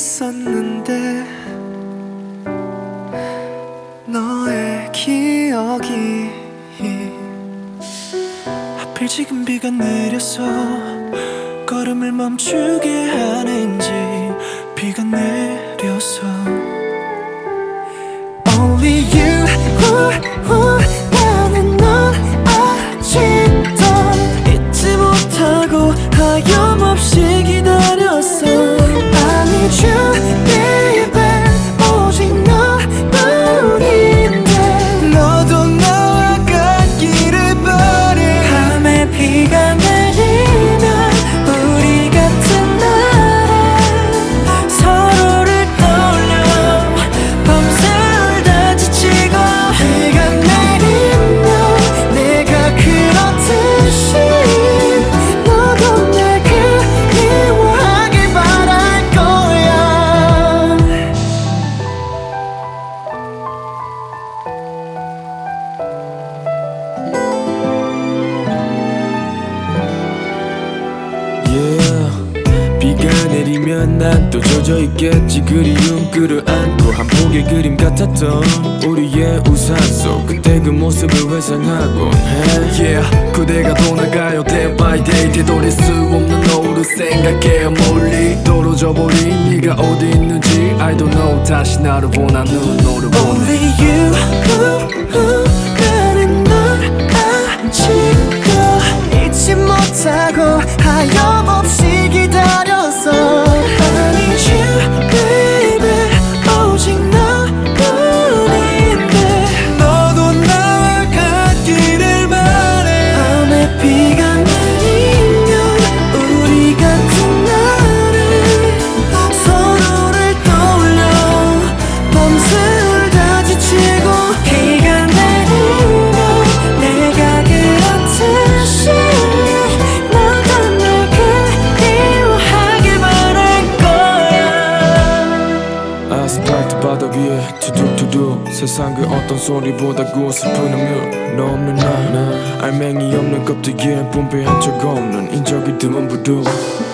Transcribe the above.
있었는데 너의 기억이 하필 지금 비가 내려서 걸음을 멈추게 하는지 비가 내려서 비가 내리면 난 또 젖어 있겠지. 그리움 끌어안고 한 폭의 그림 같았던 우리의 우산 속 그때 그 모습을 회상하곤 해. Yeah. 그대가 떠나가요. Day by day 되돌릴 수 없는 너를 생각해 멀리 떨어져 버린 네가 어디 있는지 I don't know. 다시 나를 보나 눈으로 보내 Only you 위에 투둑투둑 세상 그 어떤 소리보다 고슬픈 음료 너 없는 날 알맹이 없는 껍데기에 분배한 적 없는 인적이 드문 네